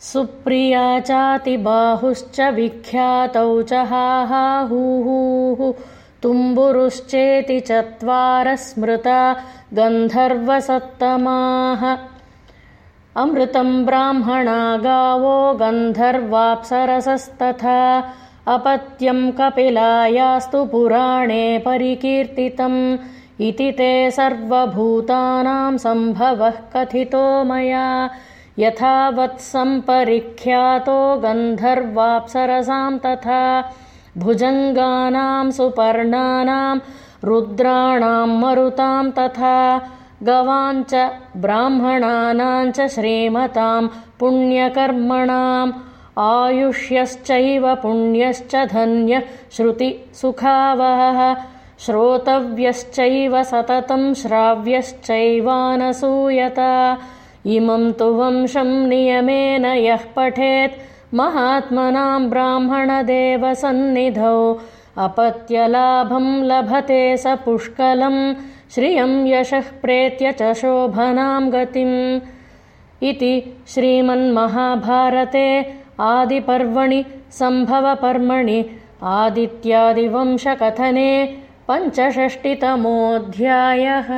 सुप्रिया चातिबाहुश्च विख्यातौ च हाहाहूः तुम्बुरुश्चेति चत्वारः स्मृता गन्धर्वसत्तमाः। अमृतं ब्राह्मणा गावो गन्धर्वाप्सरसस्तथा। अपत्यं कपिलायास्तु पुराणे परिकीर्तितम्। इति ते सर्वभूतानां सम्भवः कथितो मया यथावत्सम्परिख्यातो गन्धर्वाप्सरसां तथा भुजङ्गानां सुपर्णानां रुद्राणां मरुतां तथा गवाञ्च ब्राह्मणानाञ्च श्रीमतां पुण्यकर्मणाम् आयुष्यश्चैव पुण्यश्च धन्य श्रुतिसुखावहः श्रोतव्यश्चैव सततं श्राव्यश्चैवानसूयता इमं तु वंशं नियमेन यः पठेत्। महात्मनां ब्राह्मणदेवसन्निधौ अपत्यलाभं लभते स पुष्कलं श्रियं यशः प्रेत्य च शोभनां गतिम्। इति श्रीमन्महाभारते आदिपर्वणि सम्भवपर्मणि आदित्यादिवंशकथने पञ्चषष्टितमोऽध्यायः